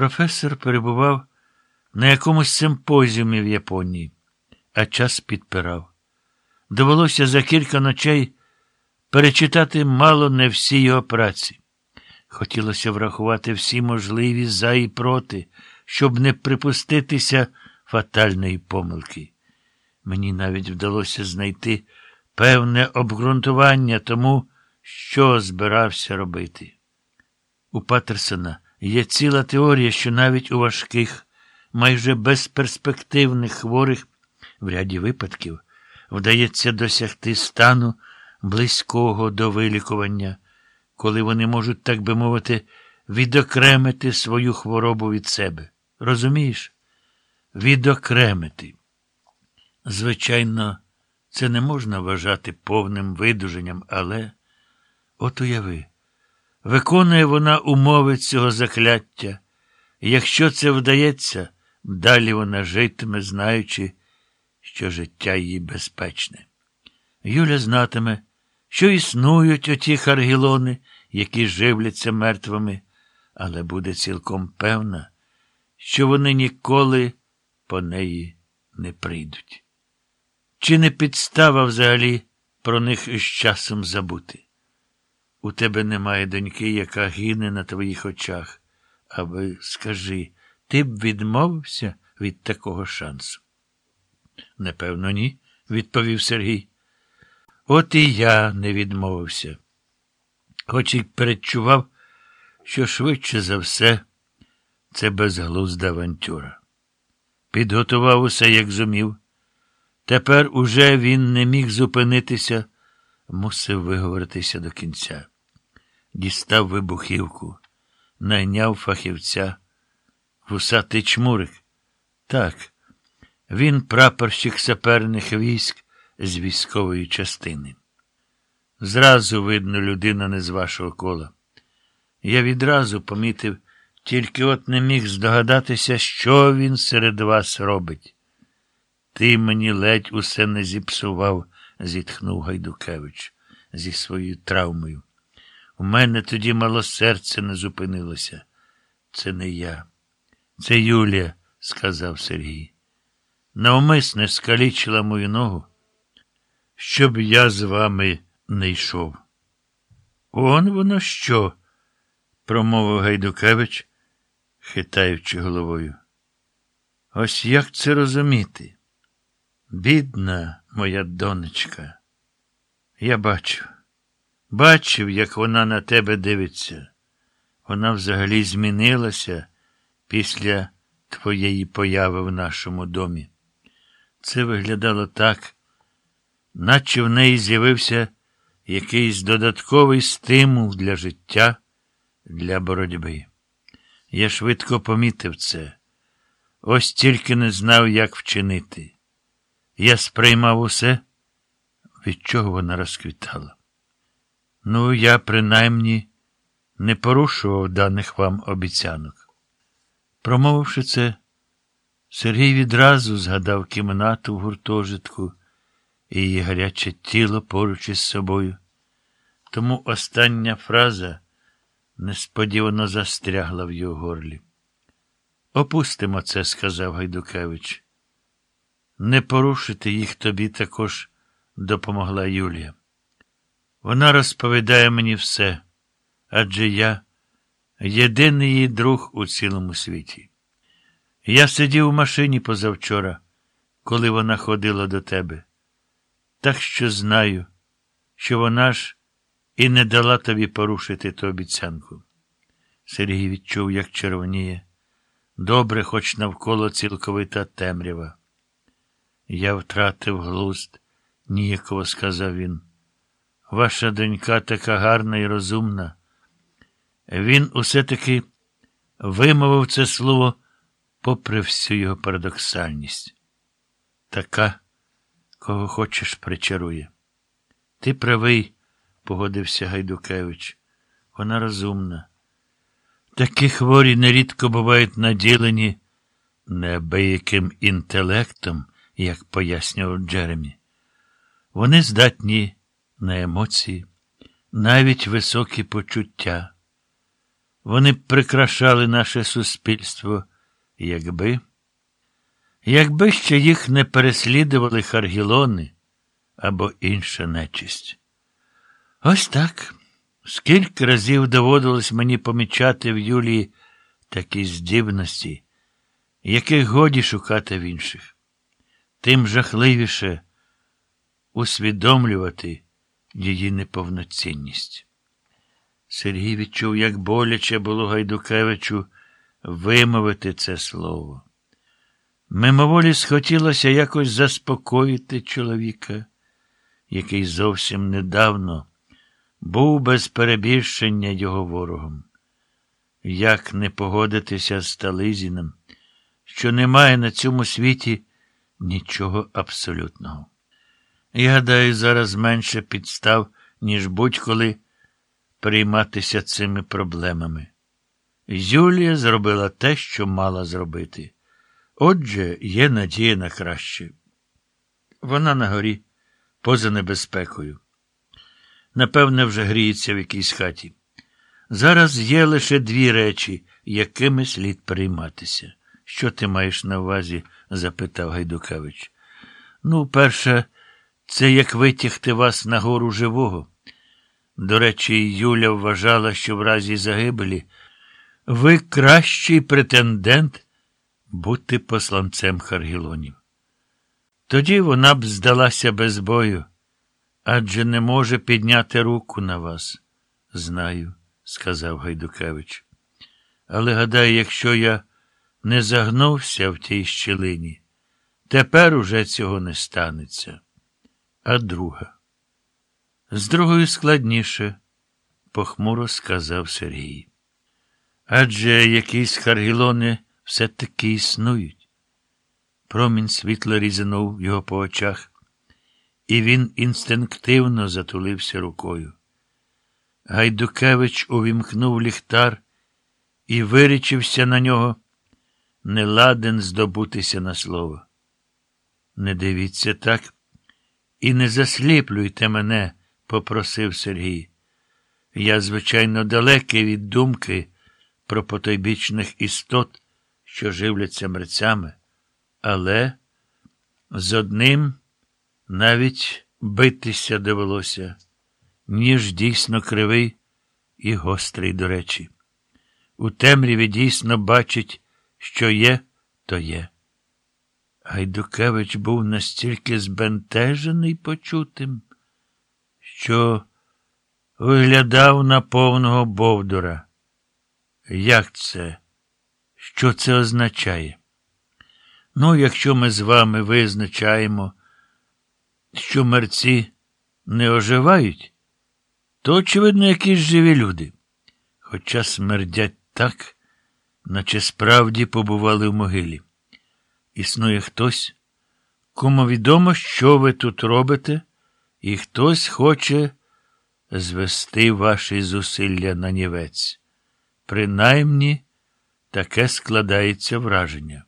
Професор перебував на якомусь симпозіумі в Японії, а час підпирав. Довелося за кілька ночей перечитати мало не всі його праці. Хотілося врахувати всі можливі за і проти, щоб не припуститися фатальної помилки. Мені навіть вдалося знайти певне обґрунтування тому, що збирався робити. У Патерсона є ціла теорія, що навіть у важких, майже безперспективних хворих в ряді випадків вдається досягти стану близького до вилікування, коли вони можуть, так би мовити, відокремити свою хворобу від себе. Розумієш? Відокремити. Звичайно, це не можна вважати повним видуженням, але от уяви, виконує вона умови цього закляття, і якщо це вдається, далі вона житиме, знаючи, що життя її безпечне. Юля знатиме, що існують оті харгілони, які живляться мертвими, але буде цілком певна, що вони ніколи по неї не прийдуть. Чи не підстава взагалі про них з часом забути? У тебе немає доньки, яка гине на твоїх очах. Аби, скажи, ти б відмовився від такого шансу? Напевно, ні, відповів Сергій. От і я не відмовився. Хоч і передчував, що швидше за все це безглузда авантюра. Підготував усе, як зумів. Тепер уже він не міг зупинитися, мусив виговоритися до кінця. Дістав вибухівку, найняв фахівця. Вусатий чмурик. Так, він прапорщик саперних військ з військової частини. Зразу видно, людина не з вашого кола. Я відразу помітив, тільки от не міг здогадатися, що він серед вас робить. Ти мені ледь усе не зіпсував, зітхнув Гайдукевич зі своєю травмою. У мене тоді мало серце не зупинилося. Це не я. Це Юлія, сказав Сергій. Навмисне скалічила мою ногу, щоб я з вами не йшов. Он воно що? промовив Гайдукевич, хитаючи головою. Ось як це розуміти? Бідна моя донечка, я бачу, бачив, як вона на тебе дивиться. Вона взагалі змінилася після твоєї появи в нашому домі. Це виглядало так, наче в неї з'явився якийсь додатковий стимул для життя, для боротьби. Я швидко помітив це, ось тільки не знав, як вчинити. Я сприймав усе, від чого вона розквітала. Ну, я, принаймні, не порушував даних вам обіцянок. Промовивши це, Сергій відразу згадав кімнату в гуртожитку і її гаряче тіло поруч із собою. Тому остання фраза несподівано застрягла в його горлі. Опустимо це, сказав Гайдукевич. Не порушити їх тобі також допомогла Юлія. Вона розповідає мені все, адже я єдиний її друг у цілому світі. Я сидів у машині позавчора, коли вона ходила до тебе. Так що знаю, що вона ж і не дала тобі порушити ту обіцянку. Сергій відчув, як червоніє. Добре, хоч навколо цілковита темрява. Я втратив глузд, ніяково сказав він. Ваша донька така гарна і розумна. Він усе таки вимовив це слово попри всю його парадоксальність. Така, кого хочеш, причарує. Ти правий, погодився Гайдукевич. Вона розумна. Такі хворі нерідко бувають наділені неабияким інтелектом, як пояснював Джеремі. Вони здатні на емоції, навіть високі почуття. Вони б прикрашали наше суспільство, якби. Якби ще їх не переслідували харгілони або інша нечисть. Ось так. Скільки разів доводилось мені помічати в Юлії такі здібності, яких годі шукати в інших, тим жахливіше усвідомлювати її неповноцінність. Сергій відчув, як боляче було Гайдукевичу вимовити це слово. Мимоволі схотілося якось заспокоїти чоловіка, який зовсім недавно був без перебільшення його ворогом. Як не погодитися з Тализіним, що немає на цьому світі нічого абсолютного. Я гадаю, зараз менше підстав, ніж будь-коли перейматися цими проблемами. Юлія зробила те, що мала зробити. Отже, є надія на краще. Вона на горі, поза небезпекою. Напевне, вже гріється в якійсь хаті. Зараз є лише дві речі, якими слід перейматися. Що ти маєш на увазі? запитав Гайдукевич. Ну, перше, це як витягти вас на гору живого. До речі, Юля вважала, що в разі загибелі ви кращий претендент бути посланцем Харгілонів. Тоді вона б здалася без бою, адже не може підняти руку на вас. Знаю, сказав Гайдукевич. Але гадаю, якщо я не загнувся в тій щілині, тепер уже цього не станеться. А друга. З другою складніше, похмуро сказав Сергій. Адже якісь харгілони все-таки існують. Промінь світла різанув його по очах, і він інстинктивно затулився рукою. Гайдукевич увімкнув ліхтар і вирічився на нього, не ладен здобутися на слово. Не дивіться так і не засліплюйте мене, попросив Сергій. Я, звичайно, далекий від думки про потойбічних істот, що живляться мерцями, але з одним навіть битися довелося, ніж дійсно кривий і гострий, до речі. У темряві дійсно бачить, що є, то є. Гайдукевич був настільки збентежений почутим, що виглядав на повного Бовдура. Як це? Що це означає? Ну, якщо ми з вами визначаємо, що мерці не оживають, то, очевидно, якісь живі люди, хоча смердять так, наче справді побували в могилі. Існує хтось, кому відомо, що ви тут робите, і хтось хоче звести ваші зусилля на нівець. Принаймні, таке складається враження.